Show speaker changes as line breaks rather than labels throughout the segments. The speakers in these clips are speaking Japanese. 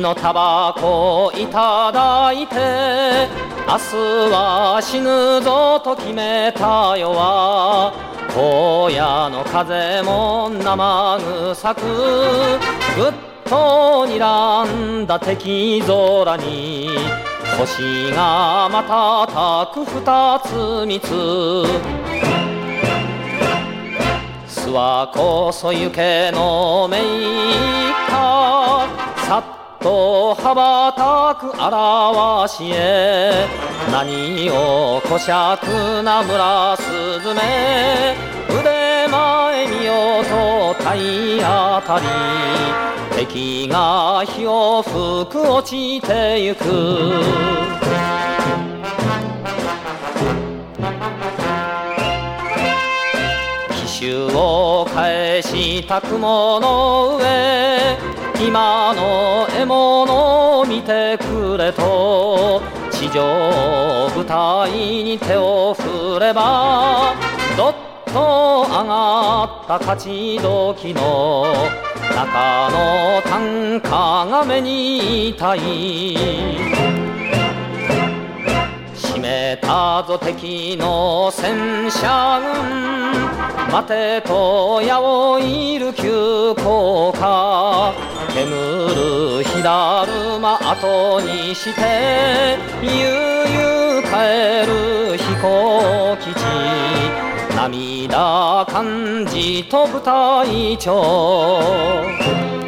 のタバコをいただいて明日は死ぬぞと決めたよ。は荒野の風も生臭くぐっと睨んだ敵空に星が瞬く二つ三つ。諏訪こそ行けのめいかさっと羽ばたく表しへ何をこしゃくな村すずめ腕前見ようと体当たり。敵が火を吹く落ちてゆく。奇襲を返した雲の上今の獲物を見てくれと地上部隊に手を振ればどっと上がった勝ち時の中の短歌が目に痛い。締めたぞ敵の戦車軍待てと矢をいる急降下。煙る火だるま後にして悠々帰る飛行基地。涙感じと舞台長。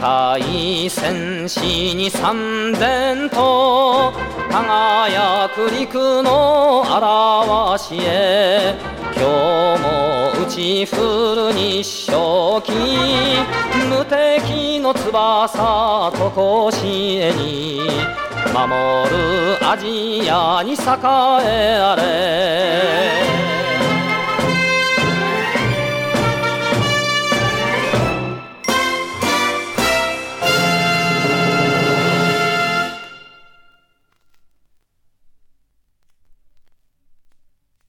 界戦士に三千と輝く陸の表しへ今日も打ち振る日照旗無敵の翼と甲子園に守るアジアに栄えあれ。